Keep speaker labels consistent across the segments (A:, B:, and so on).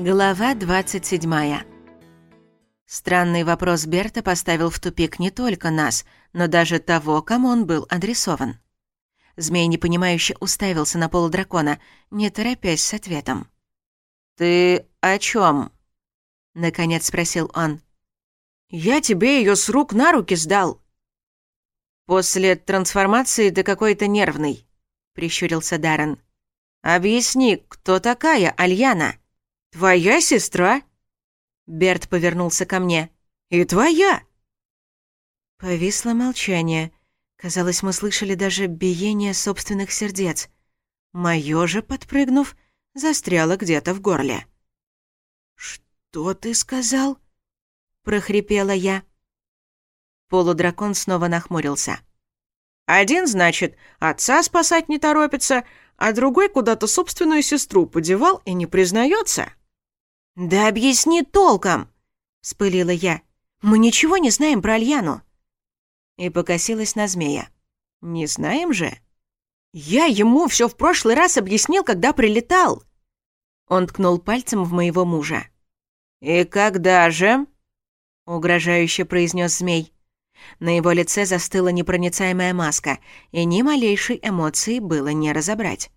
A: Глава 27. Странный вопрос Берта поставил в тупик не только нас, но даже того, кому он был адресован. Змей непонимающе уставился на полудракона, не торопясь с ответом. «Ты о чем? наконец спросил он. «Я тебе ее с рук на руки сдал!» «После трансформации ты какой-то нервный», — прищурился Даррен. «Объясни, кто такая Альяна?» «Твоя сестра?» Берт повернулся ко мне. «И твоя!» Повисло молчание. Казалось, мы слышали даже биение собственных сердец. Моё же, подпрыгнув, застряло где-то в горле. «Что ты сказал?» — прохрипела я. Полудракон снова нахмурился. «Один, значит, отца спасать не торопится, а другой куда-то собственную сестру подевал и не признается. «Да объясни толком!» — вспылила я. «Мы ничего не знаем про Альяну!» И покосилась на змея. «Не знаем же?» «Я ему все в прошлый раз объяснил, когда прилетал!» Он ткнул пальцем в моего мужа. «И когда же?» — угрожающе произнес змей. На его лице застыла непроницаемая маска, и ни малейшей эмоции было не разобрать.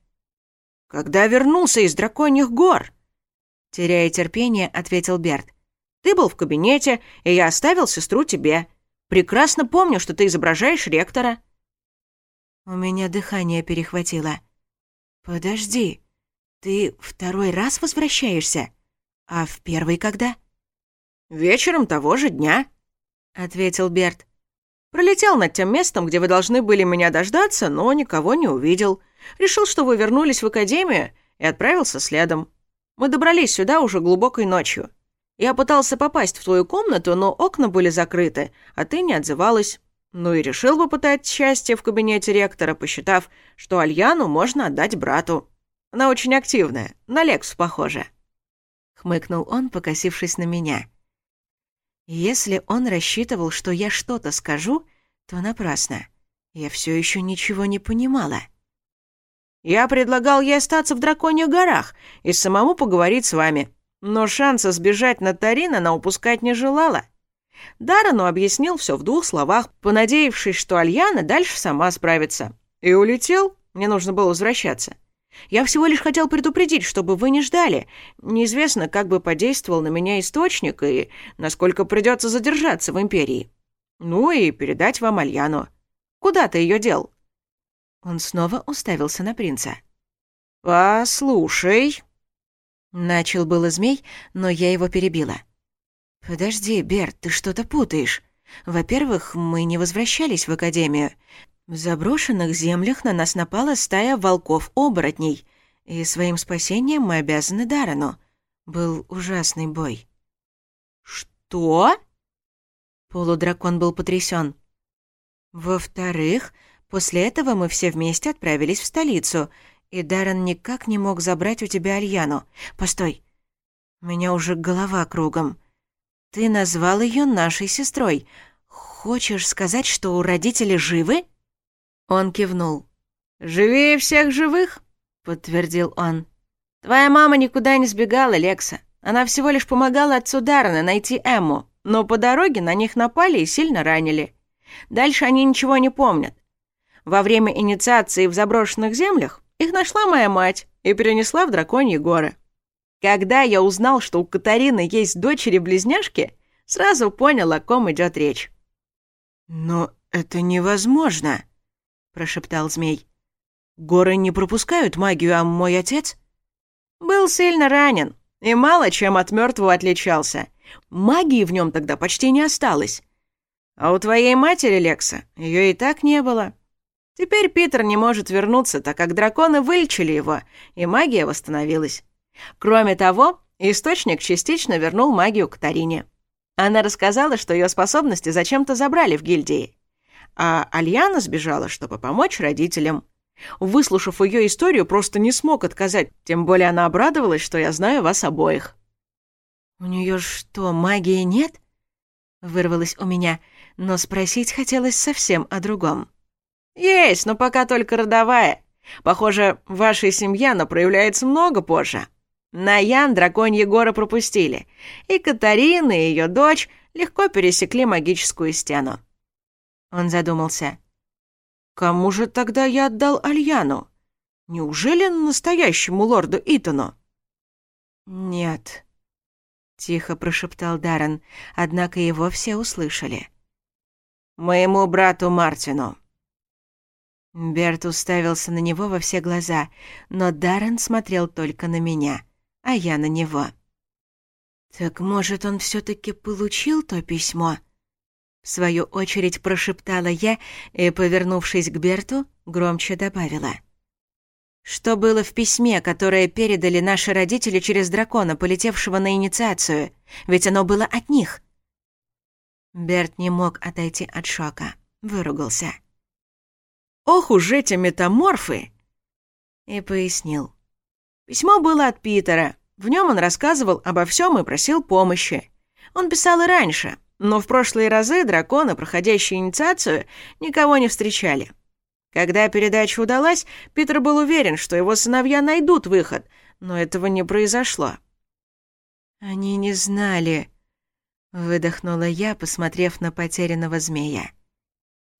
A: «Когда вернулся из драконьих гор?» Теряя терпение, ответил Берт. «Ты был в кабинете, и я оставил сестру тебе. Прекрасно помню, что ты изображаешь ректора». У меня дыхание перехватило. «Подожди, ты второй раз возвращаешься? А в первый когда?» «Вечером того же дня», — ответил Берт. «Пролетел над тем местом, где вы должны были меня дождаться, но никого не увидел. Решил, что вы вернулись в академию, и отправился следом». Мы добрались сюда уже глубокой ночью. Я пытался попасть в твою комнату, но окна были закрыты, а ты не отзывалась. Ну и решил попытать счастье в кабинете ректора, посчитав, что Альяну можно отдать брату. Она очень активная, на Лекс похожа. Хмыкнул он, покосившись на меня. Если он рассчитывал, что я что-то скажу, то напрасно. Я все еще ничего не понимала. Я предлагал ей остаться в Драконьих горах и самому поговорить с вами, но шанса сбежать на Тарин она упускать не желала. Дарану объяснил все в двух словах, понадеявшись, что Альяна дальше сама справится. И улетел, мне нужно было возвращаться. Я всего лишь хотел предупредить, чтобы вы не ждали. Неизвестно, как бы подействовал на меня источник и насколько придется задержаться в Империи. Ну и передать вам Альяну. Куда ты ее дел?» Он снова уставился на принца. «Послушай», — начал было змей, но я его перебила. «Подожди, Берт, ты что-то путаешь. Во-первых, мы не возвращались в Академию. В заброшенных землях на нас напала стая волков-оборотней, и своим спасением мы обязаны Дарану. Был ужасный бой». «Что?» Полудракон был потрясён. «Во-вторых, После этого мы все вместе отправились в столицу, и Даррен никак не мог забрать у тебя Альяну. Постой. У меня уже голова кругом. Ты назвал ее нашей сестрой. Хочешь сказать, что у родителей живы? Он кивнул. «Живее всех живых», — подтвердил он. «Твоя мама никуда не сбегала, Лекса. Она всего лишь помогала отцу Дарна найти Эмму, но по дороге на них напали и сильно ранили. Дальше они ничего не помнят. Во Время инициации в заброшенных землях их нашла моя мать и перенесла в драконьи горы. Когда я узнал, что у Катарины есть дочери-близняшки, сразу понял, о ком идет речь. «Но это невозможно», — прошептал змей. «Горы не пропускают магию, а мой отец...» «Был сильно ранен и мало чем от мертвого отличался. Магии в нем тогда почти не осталось. А у твоей матери, Лекса, ее и так не было. Теперь Питер не может вернуться, так как драконы вылечили его, и магия восстановилась. Кроме того, источник частично вернул магию Катарине. Она рассказала, что ее способности зачем-то забрали в гильдии. А Альяна сбежала, чтобы помочь родителям. Выслушав ее историю, просто не смог отказать, тем более она обрадовалась, что я знаю вас обоих. «У нее что, магии нет?» — вырвалось у меня, но спросить хотелось совсем о другом. «Есть, но пока только родовая. Похоже, ваша семья, но проявляется много позже.
B: Наян драконь Егора пропустили, и Катарина и ее дочь легко пересекли магическую стену». Он задумался. «Кому же тогда я отдал Альяну? Неужели настоящему лорду Итану?» «Нет», — тихо прошептал Даррен, однако его все услышали. «Моему брату Мартину», Берт уставился на него во все глаза, но Даррен смотрел только на меня, а я на него. «Так, может, он всё-таки получил то письмо?» В свою очередь прошептала я и, повернувшись к Берту, громче добавила. «Что было в письме, которое передали наши родители через дракона, полетевшего на инициацию? Ведь оно было от них!» Берт не мог отойти от шока, выругался.
C: «Берт» Ох уж эти метаморфы!»
B: И пояснил.
C: Письмо было от Питера. В нем он рассказывал обо всем и просил помощи. Он писал и раньше, но в прошлые разы драконы, проходящие инициацию, никого не встречали. Когда передача удалась, Питер был уверен, что его сыновья найдут выход, но этого не произошло.
B: «Они не знали», — выдохнула я, посмотрев на потерянного змея.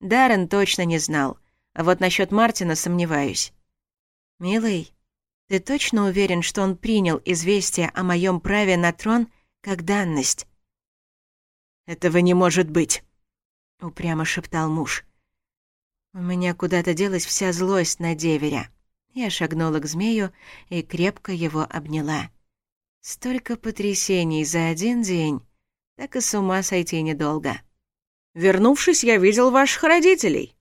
B: Даррен точно не знал. А вот насчет Мартина сомневаюсь. «Милый, ты точно уверен, что он принял известие о моем праве на трон как данность?»
C: «Этого не может быть», —
B: упрямо шептал муж. У меня куда-то делась вся злость на деверя. Я шагнула к змею и крепко его обняла. Столько потрясений за один день, так и с ума сойти недолго.
C: «Вернувшись, я видел ваших родителей»,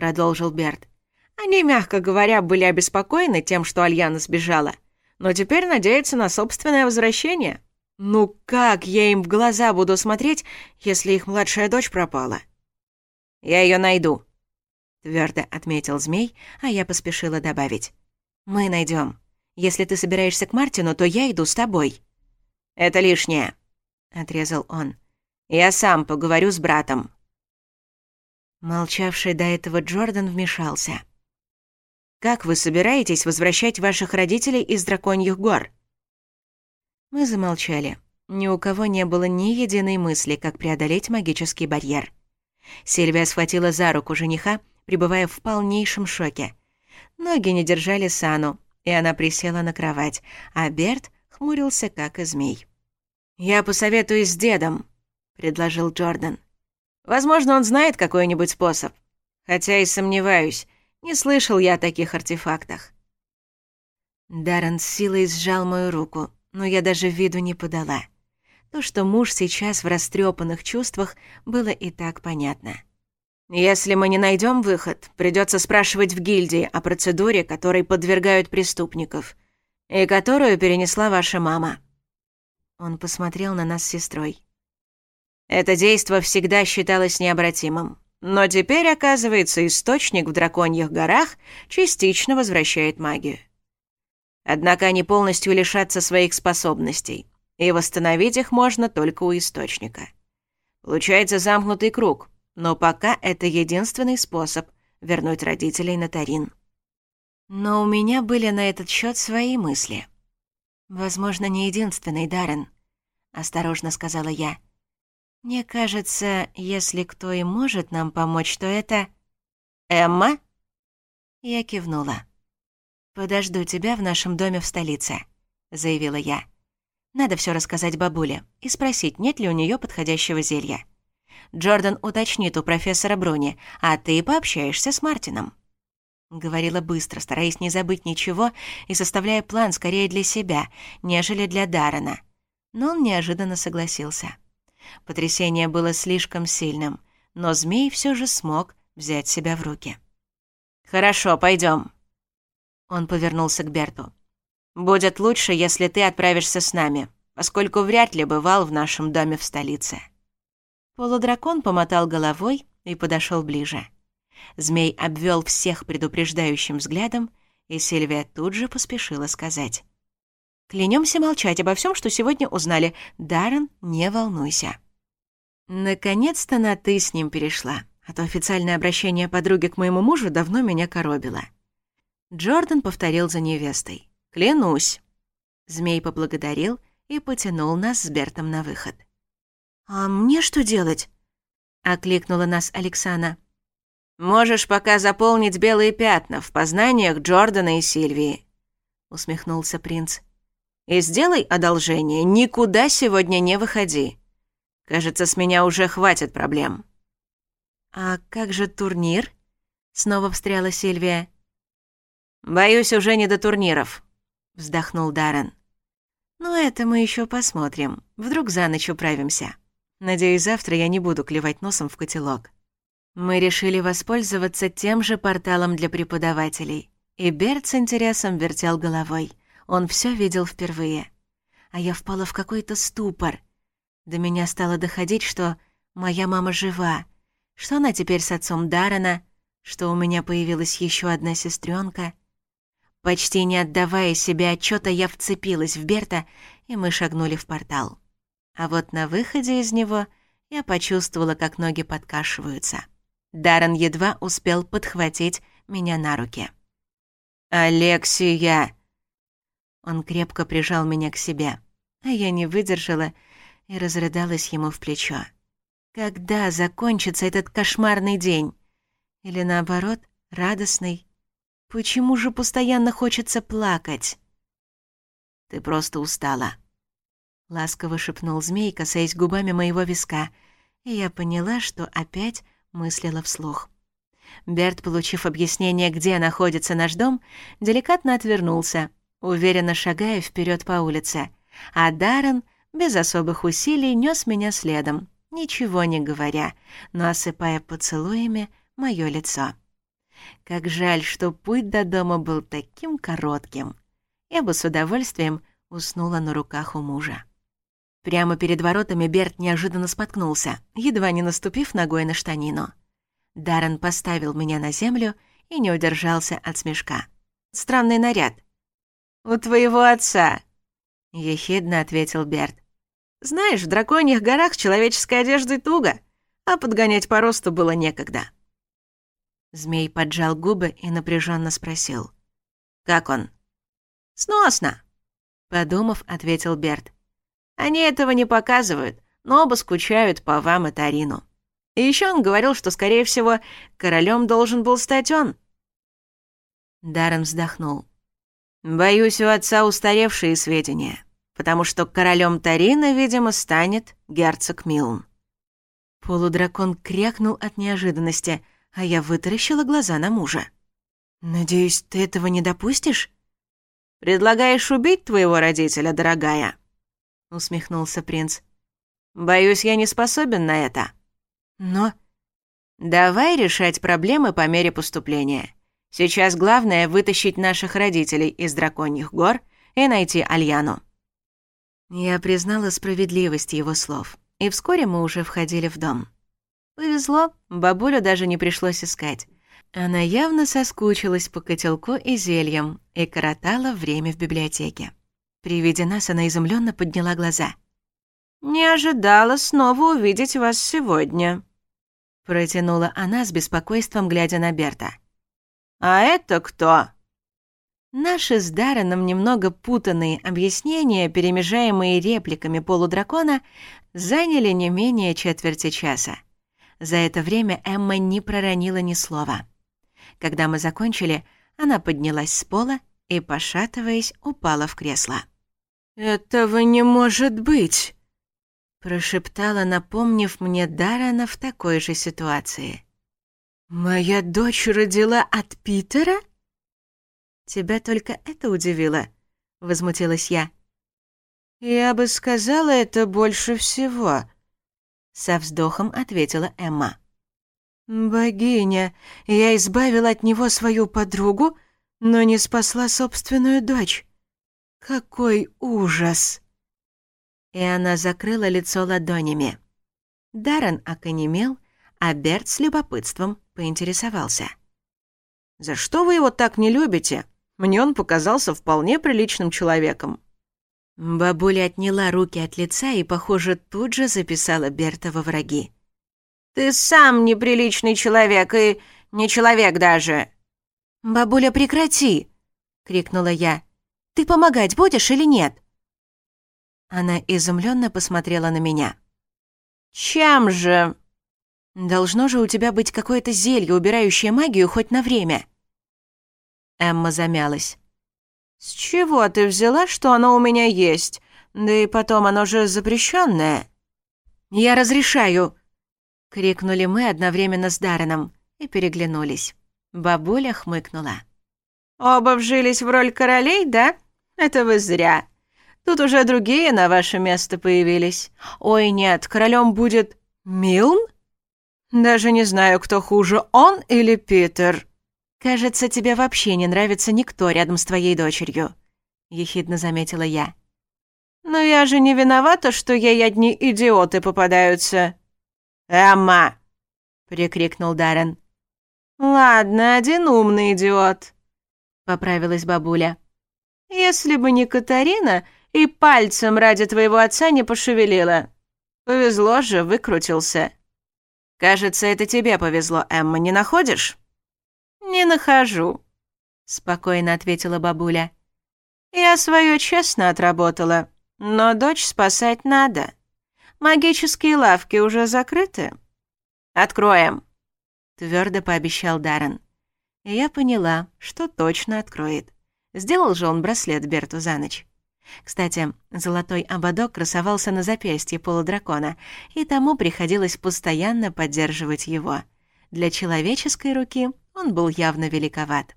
C: продолжил Берт. Они, мягко говоря, были обеспокоены тем, что Альяна сбежала, но теперь надеются на собственное возвращение. Ну как я им в глаза буду смотреть, если их младшая дочь пропала?
B: Я ее найду, твердо отметил змей, а я поспешила добавить. Мы найдем. Если ты собираешься к Мартину, то я иду с тобой. Это лишнее, отрезал он. Я сам поговорю с братом. Молчавший до этого Джордан вмешался. «Как вы собираетесь возвращать ваших родителей из драконьих гор?» Мы замолчали. Ни у кого не было ни единой мысли, как преодолеть магический барьер. Сильвия схватила за руку жениха, пребывая в полнейшем шоке. Ноги не держали Сану, и она присела на кровать, а Берт хмурился, как и змей. «Я посоветуюсь с дедом», — предложил Джордан. Возможно, он знает какой-нибудь способ. Хотя и сомневаюсь, не слышал я о таких артефактах. Даррен с силой сжал мою руку, но я даже виду не подала. То, что муж сейчас в растрепанных чувствах, было и так понятно. «Если мы не найдем выход, придется спрашивать в гильдии о процедуре, которой подвергают преступников, и которую перенесла ваша мама». Он посмотрел на нас с сестрой. Это действо всегда считалось необратимым. Но теперь, оказывается, источник в драконьих горах частично возвращает магию. Однако они полностью лишатся своих способностей, и восстановить их можно только у источника. Получается замкнутый круг, но пока это единственный способ вернуть родителей на Тарин. Но у меня были на этот счет свои мысли. «Возможно, не единственный, Даррен», — осторожно сказала я. — «Мне кажется, если кто и может нам помочь, то это...» «Эмма?» Я кивнула. «Подожду тебя в нашем доме в столице», — заявила я. «Надо все рассказать бабуле и спросить, нет ли у нее подходящего зелья. Джордан уточнит у профессора Бруни, а ты пообщаешься с Мартином». Говорила быстро, стараясь не забыть ничего и составляя план скорее для себя, нежели для Даррена. Но он неожиданно согласился. Потрясение было слишком сильным, но змей все же смог взять себя в руки. «Хорошо, пойдем». Он повернулся к Берту. «Будет лучше, если ты отправишься с нами, поскольку вряд ли бывал в нашем доме в столице». Полудракон помотал головой и подошел ближе. Змей обвел всех предупреждающим взглядом, и Сильвия тут же поспешила сказать. Клянемся молчать обо всем, что сегодня узнали. Даррен, не волнуйся. Наконец-то на «ты» с ним перешла, а то официальное обращение подруги к моему мужу давно меня коробило. Джордан повторил за невестой. «Клянусь».
A: Змей поблагодарил и потянул нас с Бертом на выход.
B: «А мне что делать?»
A: — окликнула нас Александра.
C: «Можешь пока заполнить белые пятна в познаниях Джордана и Сильвии», — усмехнулся принц и сделай одолжение, никуда сегодня не выходи. Кажется, с меня уже хватит проблем».
A: «А как же турнир?» — снова встряла Сильвия.
C: «Боюсь, уже не до турниров», — вздохнул Даррен.
A: «Ну, это мы еще посмотрим. Вдруг за ночь управимся. Надеюсь, завтра я не буду клевать носом в котелок». Мы решили воспользоваться тем же порталом для преподавателей, и Берт с интересом вертел головой. Он все видел впервые. А я впала в какой-то ступор. До меня стало доходить, что моя мама жива, что она теперь с отцом Дарана, что у меня появилась еще одна сестренка. Почти не отдавая себе отчета, я вцепилась в Берта, и мы шагнули в портал. А вот на выходе из него я почувствовала, как ноги подкашиваются. Даран едва успел подхватить меня на руки.
C: «Алексия!»
A: Он крепко прижал меня к себе, а я не выдержала и разрыдалась ему в плечо. Когда закончится этот кошмарный день? Или наоборот, радостный? Почему же постоянно хочется плакать?
C: Ты просто устала.
A: Ласково шепнул змей, касаясь губами моего виска, и я поняла, что опять мыслила вслух. Берт, получив объяснение, где находится наш дом, деликатно отвернулся — уверенно шагая вперед по улице, а Даррен без особых усилий нес меня следом, ничего не говоря, но осыпая поцелуями мое лицо. Как жаль, что путь до дома был таким коротким. Я бы с удовольствием уснула на руках у мужа. Прямо перед воротами Берт неожиданно споткнулся, едва не наступив ногой на штанину. Даррен поставил меня на землю и не удержался от смешка. «Странный наряд»,
C: «У твоего отца», —
A: ехидно ответил Берт.
C: «Знаешь, в драконьих горах с человеческой одеждой туго, а подгонять по росту было некогда».
A: Змей поджал губы и напряженно спросил.
C: «Как он?» «Сносно», —
A: подумав, ответил Берт.
C: «Они этого не показывают, но оба скучают по вам и Тарину. И еще он говорил, что, скорее всего, королем должен был стать он».
A: Даррен вздохнул.
C: Боюсь, у отца устаревшие сведения, потому что королем Тарина, видимо, станет герцог Милн.
A: Полудракон крякнул от неожиданности, а я вытаращила глаза на мужа. «Надеюсь, ты этого не допустишь?»
C: «Предлагаешь убить твоего родителя, дорогая?» — усмехнулся принц. «Боюсь, я не способен на это».
A: «Но...»
C: «Давай решать проблемы по мере поступления. Сейчас главное — вытащить наших родителей из драконьих гор и найти Альяну».
A: Я признала справедливость его слов, и вскоре мы уже входили в дом. Повезло, бабулю даже не пришлось искать. Она явно соскучилась по котелку и зельям и коротала время в библиотеке. При виде нас она изумленно подняла глаза.
C: «Не ожидала снова увидеть вас сегодня», —
A: протянула она с беспокойством, глядя на Берта.
C: «А это кто?»
A: Наши с Дарреном немного путанные объяснения, перемежаемые репликами полудракона, заняли не менее четверти часа. За это время Эмма не проронила ни слова. Когда мы закончили, она поднялась с пола и, пошатываясь, упала в кресло.
C: «Этого не может быть!»
A: — прошептала, напомнив мне Даррена в такой же ситуации.
C: «Моя дочь родила от Питера?»
A: «Тебя только это удивило», — возмутилась я.
C: «Я бы сказала это больше всего», —
A: со вздохом ответила Эмма.
C: «Богиня, я избавила от него свою подругу, но не спасла собственную дочь. Какой ужас!»
A: И она закрыла лицо ладонями. Даррен оконемел и а Берт с любопытством поинтересовался.
C: «За что вы его так не любите? Мне он показался вполне приличным человеком».
A: Бабуля отняла руки от лица и, похоже, тут же записала Берта во враги.
C: «Ты сам неприличный человек и не человек даже!»
A: «Бабуля, прекрати!» — крикнула я. «Ты помогать будешь или нет?» Она изумленно посмотрела на меня.
C: «Чем же?»
A: «Должно же у тебя быть какое-то зелье, убирающее магию хоть на время». Эмма замялась.
C: «С чего ты взяла, что оно у меня есть? Да и потом оно же запрещенное».
A: «Я разрешаю!» — крикнули мы одновременно с Дарреном и переглянулись. Бабуля хмыкнула.
C: «Оба вжились в роль королей, да? Это вы зря. Тут уже другие на ваше место появились. Ой, нет, королем будет Милн?» Даже не знаю, кто хуже, он или Питер».
A: «Кажется, тебе вообще не нравится никто рядом с твоей дочерью», — ехидно заметила я.
C: «Но я же не виновата, что ей одни идиоты попадаются». «Эмма!» — прикрикнул Даррен. «Ладно, один умный идиот», — поправилась бабуля. «Если бы не Катарина, и пальцем ради твоего отца не пошевелила. Повезло же, выкрутился». Кажется, это тебе повезло, Эмма, не находишь? Не нахожу, спокойно ответила бабуля. Я свое честно отработала, но дочь спасать надо. Магические лавки уже закрыты. Откроем, твердо пообещал Даррен. И я поняла, что точно откроет. Сделал же он браслет Берту за ночь. Кстати, золотой ободок красовался на запястье полудракона, и тому приходилось постоянно поддерживать его. Для человеческой руки он был явно великоват.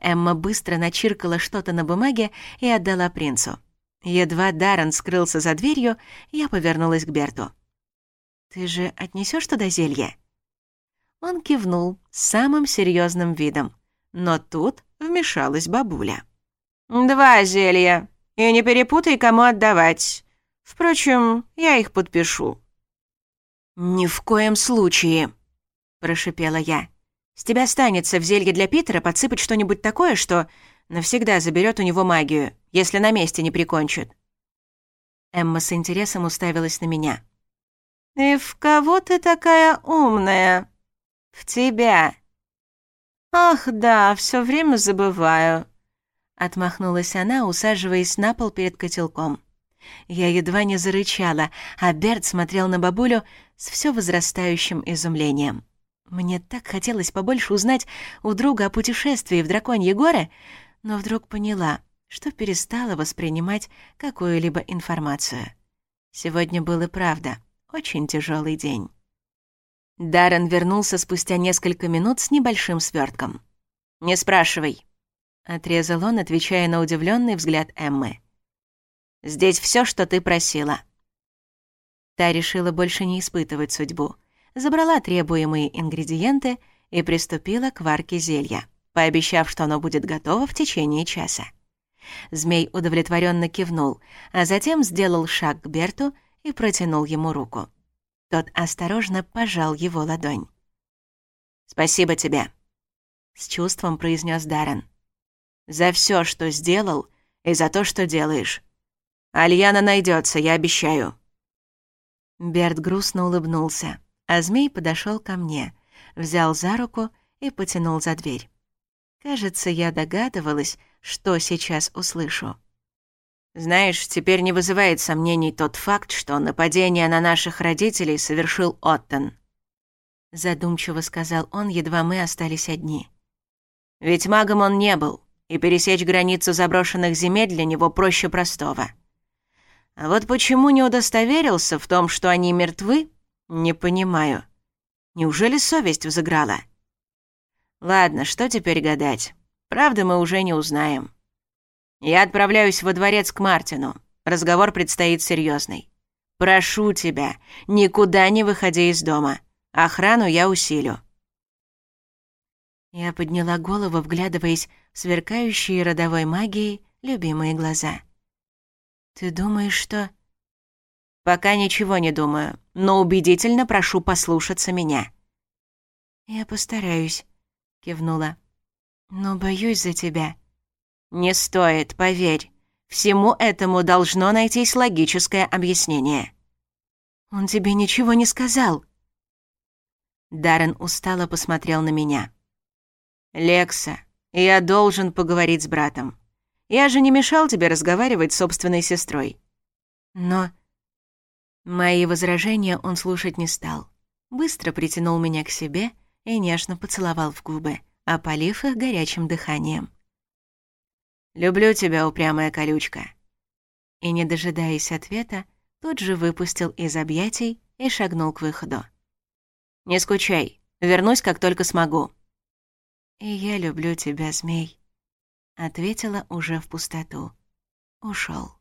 C: Эмма быстро начиркала что-то на бумаге и отдала принцу. Едва Даррен скрылся за дверью, я повернулась к Берту. «Ты же отнесешь туда зелье?» Он кивнул с самым серьезным видом. Но тут вмешалась бабуля. «Два зелья!» И не перепутай, кому отдавать. Впрочем, я их подпишу».
A: «Ни в коем случае», — прошипела я. «С тебя останется в зелье для Питера подсыпать что-нибудь такое, что навсегда заберет у него магию, если на месте не прикончит». Эмма с интересом уставилась на меня.
C: «И в кого ты такая умная?» «В тебя». «Ах, да, все время забываю. Отмахнулась она, усаживаясь на пол перед котелком. Я едва не зарычала, а Берт смотрел на бабулю с все возрастающим изумлением. Мне так хотелось побольше узнать у друга о путешествии в Драконьи горы, но вдруг поняла, что перестала воспринимать какую-либо информацию. Сегодня был и правда очень тяжелый день. Даррен вернулся спустя несколько минут с небольшим свертком. «Не спрашивай», — отрезал он, отвечая на удивленный взгляд Эммы. «Здесь все, что ты просила». Та решила больше не испытывать судьбу, забрала требуемые ингредиенты и приступила к варке зелья, пообещав, что оно будет готово в течение часа. Змей удовлетворенно кивнул, а затем сделал шаг к Берту и протянул ему руку. Тот осторожно пожал его ладонь. «Спасибо тебе», — с чувством произнес Даррен. За все, что сделал, и за то, что делаешь. Альяна найдется, я обещаю». Берт грустно улыбнулся, а змей подошел ко мне, взял за руку и потянул за дверь. Кажется, я догадывалась, что сейчас услышу. «Знаешь, теперь не вызывает сомнений тот факт, что нападение на наших родителей совершил Оттон», — задумчиво сказал он, едва мы остались одни. «Ведь магом он не был и пересечь границу заброшенных земель для него проще простого. А вот почему не удостоверился в том, что они мертвы, не понимаю. Неужели совесть взыграла? Ладно, что теперь гадать? Правда, мы уже не узнаем. Я отправляюсь во дворец к Мартину. Разговор предстоит серьезный. Прошу тебя, никуда не выходи из дома. Охрану я усилю. Я подняла голову, вглядываясь в сверкающие родовой магией любимые глаза. «Ты думаешь, что...» «Пока ничего не думаю, но убедительно прошу послушаться меня». «Я постараюсь», — кивнула. «Но боюсь за тебя». «Не стоит, поверь. Всему этому должно найтись логическое объяснение». «Он тебе ничего не сказал?» Даррен устало посмотрел на меня. «Лекса, я должен поговорить с братом. Я же не мешал тебе разговаривать с собственной сестрой».
B: «Но...» Мои возражения он слушать не стал. Быстро притянул меня к себе и нежно поцеловал в губы, опалив их горячим дыханием.
C: «Люблю тебя, упрямая колючка».
B: И, не дожидаясь ответа, тут же выпустил из объятий и шагнул к выходу.
C: «Не скучай, вернусь, как только смогу».
B: «И я люблю тебя, змей», — ответила уже в пустоту. Ушел.